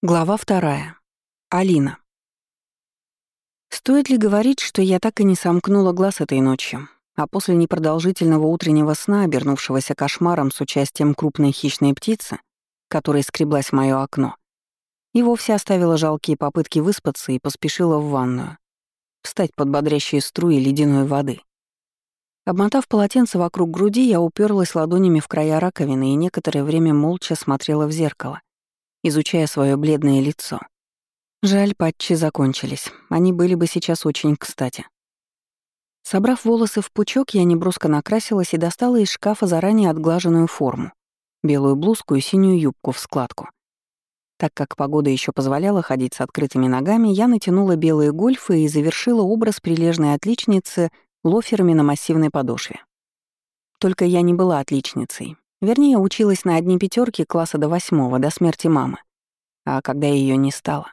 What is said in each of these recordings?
Глава вторая. Алина. Стоит ли говорить, что я так и не сомкнула глаз этой ночью, а после непродолжительного утреннего сна, обернувшегося кошмаром с участием крупной хищной птицы, которая скреблась в моё окно, и вовсе оставила жалкие попытки выспаться и поспешила в ванную, встать под бодрящие струи ледяной воды. Обмотав полотенце вокруг груди, я уперлась ладонями в края раковины и некоторое время молча смотрела в зеркало, изучая свое бледное лицо. Жаль, патчи закончились. Они были бы сейчас очень кстати. Собрав волосы в пучок, я неброско накрасилась и достала из шкафа заранее отглаженную форму. Белую блузку и синюю юбку в складку. Так как погода еще позволяла ходить с открытыми ногами, я натянула белые гольфы и завершила образ прилежной отличницы лоферами на массивной подошве. Только я не была отличницей. Вернее, училась на одни пятерки класса до восьмого, до смерти мамы. А когда ее не стало?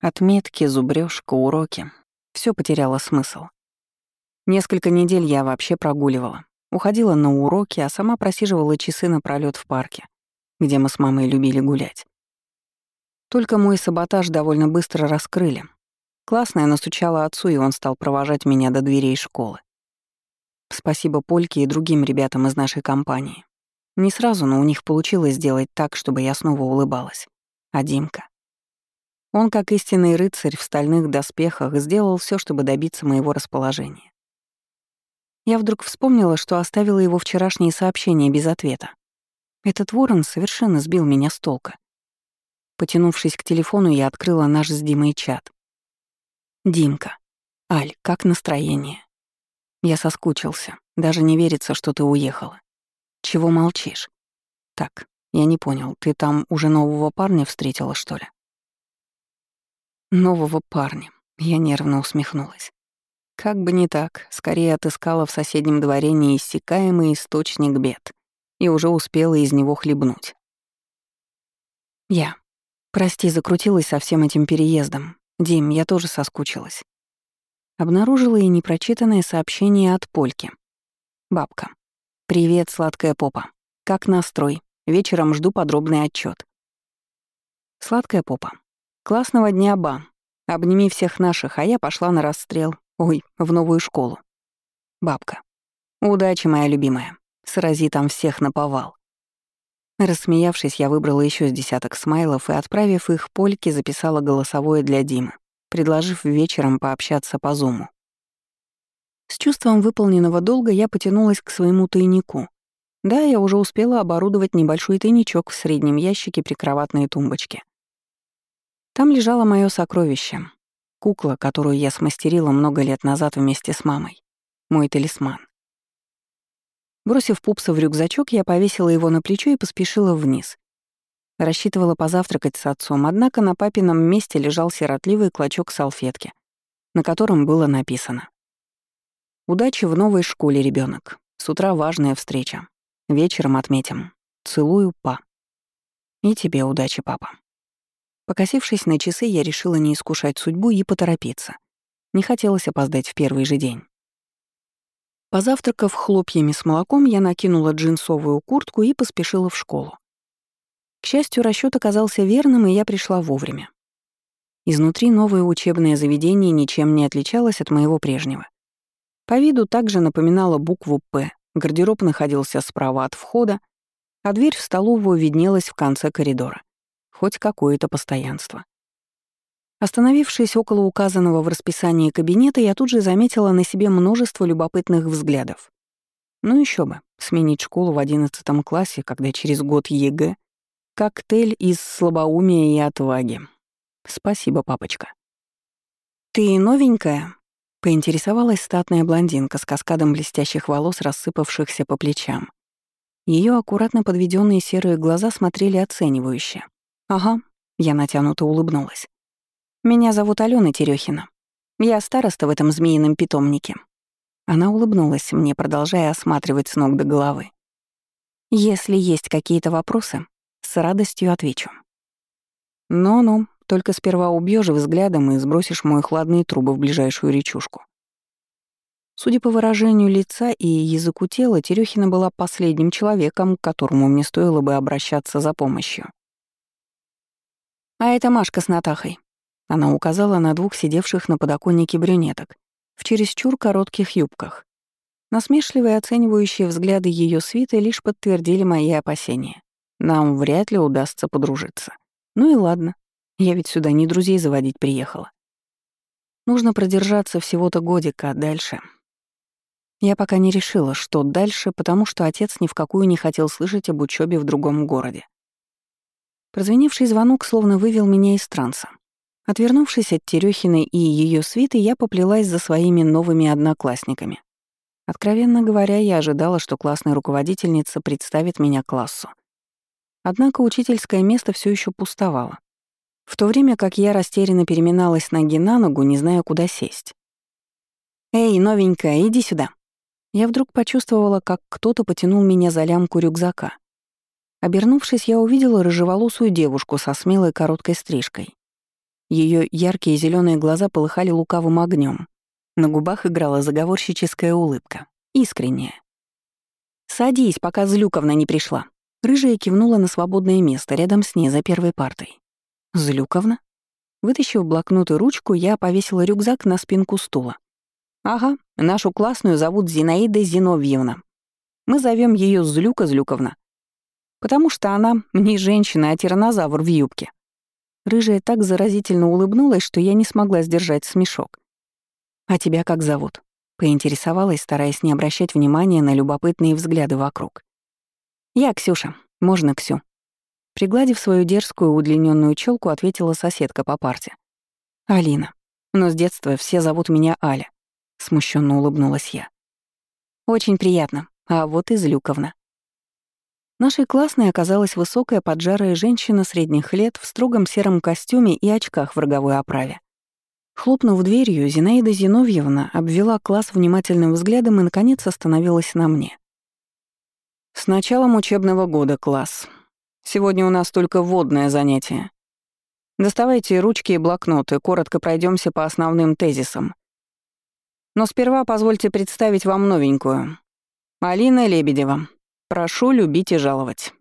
Отметки, зубрёжка, уроки — все потеряло смысл. Несколько недель я вообще прогуливала. Уходила на уроки, а сама просиживала часы напролёт в парке, где мы с мамой любили гулять. Только мой саботаж довольно быстро раскрыли. Классная настучала отцу, и он стал провожать меня до дверей школы. Спасибо Польке и другим ребятам из нашей компании. Не сразу, но у них получилось сделать так, чтобы я снова улыбалась. А Димка? Он, как истинный рыцарь в стальных доспехах, сделал все, чтобы добиться моего расположения. Я вдруг вспомнила, что оставила его вчерашние сообщения без ответа. Этот ворон совершенно сбил меня с толка. Потянувшись к телефону, я открыла наш с Димой чат. «Димка. Аль, как настроение?» Я соскучился. Даже не верится, что ты уехала. Чего молчишь? Так, я не понял, ты там уже нового парня встретила, что ли? Нового парня. Я нервно усмехнулась. Как бы не так, скорее отыскала в соседнем дворе неиссякаемый источник бед и уже успела из него хлебнуть. Я. Прости, закрутилась со всем этим переездом. Дим, я тоже соскучилась. Обнаружила и непрочитанное сообщение от Польки. Бабка. «Привет, сладкая попа. Как настрой? Вечером жду подробный отчет. Сладкая попа. Классного дня, ба. Обними всех наших, а я пошла на расстрел. Ой, в новую школу. Бабка. Удачи, моя любимая. Срази там всех на повал. Рассмеявшись, я выбрала еще с десяток смайлов и, отправив их Польке, записала голосовое для Димы предложив вечером пообщаться по зуму. С чувством выполненного долга я потянулась к своему тайнику. Да, я уже успела оборудовать небольшой тайничок в среднем ящике при кроватной тумбочке. Там лежало мое сокровище — кукла, которую я смастерила много лет назад вместе с мамой. Мой талисман. Бросив пупса в рюкзачок, я повесила его на плечо и поспешила вниз, Рассчитывала позавтракать с отцом, однако на папином месте лежал сиротливый клочок салфетки, на котором было написано. «Удачи в новой школе, ребенок. С утра важная встреча. Вечером отметим. Целую, па». «И тебе удачи, папа». Покосившись на часы, я решила не искушать судьбу и поторопиться. Не хотелось опоздать в первый же день. Позавтракав хлопьями с молоком, я накинула джинсовую куртку и поспешила в школу. К счастью, расчет оказался верным, и я пришла вовремя. Изнутри новое учебное заведение ничем не отличалось от моего прежнего. По виду также напоминало букву «П», гардероб находился справа от входа, а дверь в столовую виднелась в конце коридора. Хоть какое-то постоянство. Остановившись около указанного в расписании кабинета, я тут же заметила на себе множество любопытных взглядов. Ну еще бы, сменить школу в одиннадцатом классе, когда через год ЕГЭ Коктейль из слабоумия и отваги. Спасибо, папочка. «Ты новенькая?» — поинтересовалась статная блондинка с каскадом блестящих волос, рассыпавшихся по плечам. Ее аккуратно подведенные серые глаза смотрели оценивающе. «Ага», — я натянуто улыбнулась. «Меня зовут Алена Терехина. Я староста в этом змеином питомнике». Она улыбнулась мне, продолжая осматривать с ног до головы. «Если есть какие-то вопросы, с радостью отвечу. «Ну-ну, только сперва убьешь взглядом и сбросишь мой хладные трубы в ближайшую речушку». Судя по выражению лица и языку тела, Терехина была последним человеком, к которому мне стоило бы обращаться за помощью. А это Машка с Натахой. Она указала на двух сидевших на подоконнике брюнеток в чересчур коротких юбках. Насмешливые оценивающие взгляды ее свиты лишь подтвердили мои опасения. Нам вряд ли удастся подружиться. Ну и ладно, я ведь сюда не друзей заводить приехала. Нужно продержаться всего-то годика, а дальше... Я пока не решила, что дальше, потому что отец ни в какую не хотел слышать об учебе в другом городе. Прозвеневший звонок словно вывел меня из транса. Отвернувшись от Терехиной и ее свиты, я поплелась за своими новыми одноклассниками. Откровенно говоря, я ожидала, что классная руководительница представит меня классу. Однако учительское место все еще пустовало. В то время как я растерянно переминалась ноги на ногу, не зная, куда сесть. «Эй, новенькая, иди сюда!» Я вдруг почувствовала, как кто-то потянул меня за лямку рюкзака. Обернувшись, я увидела рыжеволосую девушку со смелой короткой стрижкой. Ее яркие зеленые глаза полыхали лукавым огнем. На губах играла заговорщическая улыбка. Искренняя. «Садись, пока Злюковна не пришла». Рыжая кивнула на свободное место рядом с ней за первой партой. «Злюковна?» Вытащив блокнот и ручку, я повесила рюкзак на спинку стула. «Ага, нашу классную зовут Зинаида Зиновьевна. Мы зовем ее Злюка Злюковна. Потому что она не женщина, а тиранозавр в юбке». Рыжая так заразительно улыбнулась, что я не смогла сдержать смешок. «А тебя как зовут?» — поинтересовалась, стараясь не обращать внимания на любопытные взгляды вокруг. «Я Ксюша. Можно Ксю?» Пригладив свою дерзкую удлиненную челку, ответила соседка по парте. «Алина. Но с детства все зовут меня Аля», — смущенно улыбнулась я. «Очень приятно. А вот и Злюковна». Нашей классной оказалась высокая поджарая женщина средних лет в строгом сером костюме и очках в роговой оправе. Хлопнув дверью, Зинаида Зиновьевна обвела класс внимательным взглядом и, наконец, остановилась на мне. «С началом учебного года, класс. Сегодня у нас только вводное занятие. Доставайте ручки и блокноты, коротко пройдемся по основным тезисам. Но сперва позвольте представить вам новенькую. Алина Лебедева. Прошу любить и жаловать».